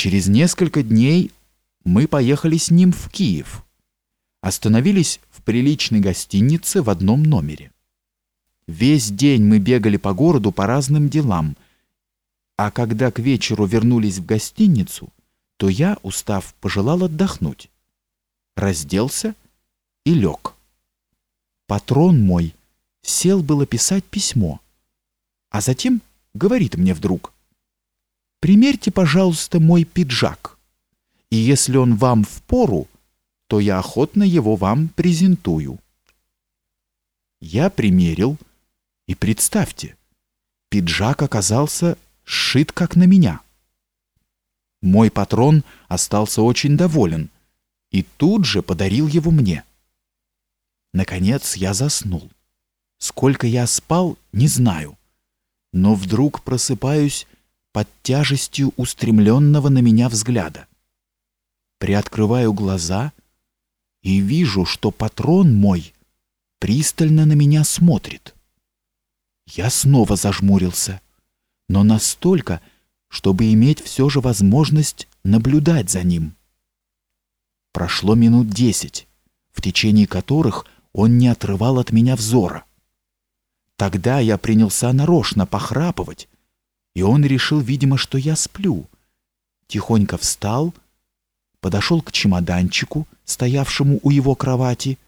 Через несколько дней мы поехали с ним в Киев. Остановились в приличной гостинице в одном номере. Весь день мы бегали по городу по разным делам, а когда к вечеру вернулись в гостиницу, то я, устав, пожелал отдохнуть. Разделся и лег. Патрон мой сел было писать письмо, а затем говорит мне вдруг, «Примерьте, пожалуйста, мой пиджак, и если он вам в пору, то я охотно его вам презентую». Я примерил, и представьте, пиджак оказался сшит как на меня. Мой патрон остался очень доволен и тут же подарил его мне. Наконец я заснул. Сколько я спал, не знаю. Но вдруг просыпаюсь под тяжестью устремленного на меня взгляда. Приоткрываю глаза и вижу, что патрон мой пристально на меня смотрит. Я снова зажмурился, но настолько, чтобы иметь все же возможность наблюдать за ним. Прошло минут десять, в течение которых он не отрывал от меня взора. Тогда я принялся нарочно похрапывать, и он решил, видимо, что я сплю. Тихонько встал, подошел к чемоданчику, стоявшему у его кровати,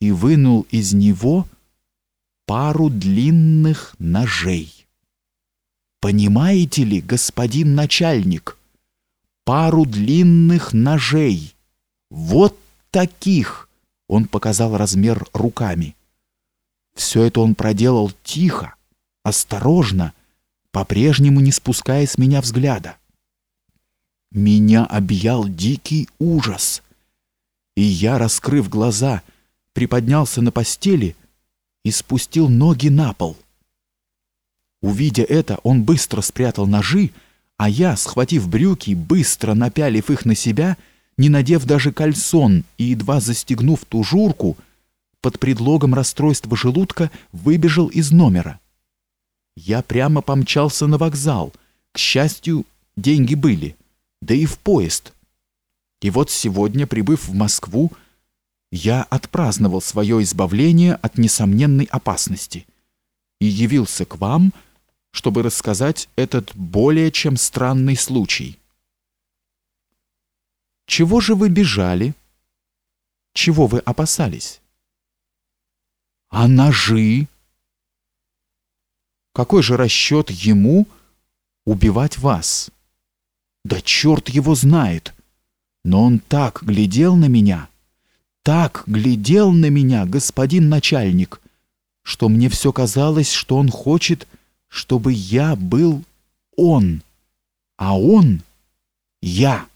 и вынул из него пару длинных ножей. Понимаете ли, господин начальник, пару длинных ножей, вот таких, он показал размер руками. Все это он проделал тихо, осторожно, по-прежнему не спуская с меня взгляда. Меня объял дикий ужас, и я, раскрыв глаза, приподнялся на постели и спустил ноги на пол. Увидя это, он быстро спрятал ножи, а я, схватив брюки, быстро напялив их на себя, — не надев даже кальсон и едва застегнув тужурку, под предлогом расстройства желудка выбежал из номера. Я прямо помчался на вокзал. К счастью, деньги были, да и в поезд. И вот сегодня, прибыв в Москву, я отпраздновал свое избавление от несомненной опасности и явился к вам, чтобы рассказать этот более чем странный случай. Чего же вы бежали? Чего вы опасались? А ножи? Какой же расчет ему убивать вас? Да черт его знает! Но он так глядел на меня, так глядел на меня, господин начальник, что мне все казалось, что он хочет, чтобы я был он, а он — я.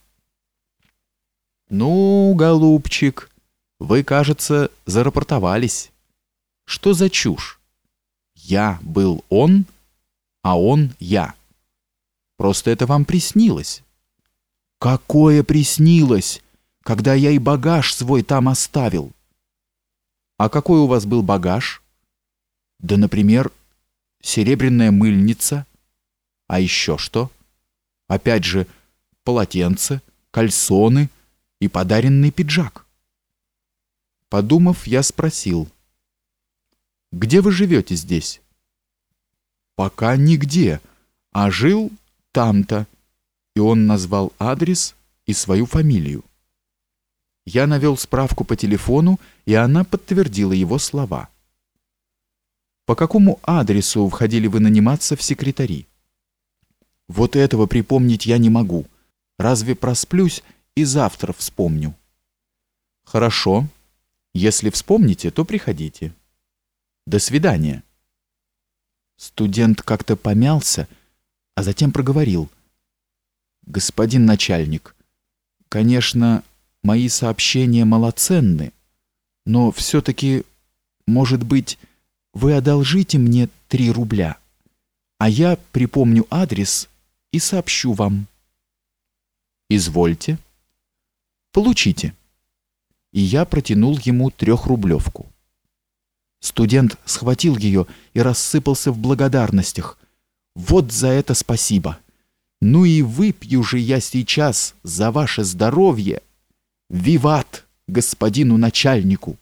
Ну, голубчик, вы, кажется, зарапортовались. Что за чушь? Я был он, а он я. Просто это вам приснилось. Какое приснилось, когда я и багаж свой там оставил? А какой у вас был багаж? Да, например, серебряная мыльница. А еще что? Опять же, полотенце, кальсоны — и подаренный пиджак. Подумав, я спросил, «Где вы живете здесь?» «Пока нигде, а жил там-то», и он назвал адрес и свою фамилию. Я навел справку по телефону, и она подтвердила его слова. «По какому адресу входили вы наниматься в секретари?» «Вот этого припомнить я не могу. Разве просплюсь и завтра вспомню. Хорошо. Если вспомните, то приходите. До свидания. Студент как-то помялся, а затем проговорил. Господин начальник, конечно, мои сообщения малоценны, но все-таки, может быть, вы одолжите мне три рубля, а я припомню адрес и сообщу вам. Извольте. Получите. И я протянул ему трехрублевку. Студент схватил ее и рассыпался в благодарностях. Вот за это спасибо. Ну и выпью же я сейчас за ваше здоровье. Виват господину начальнику!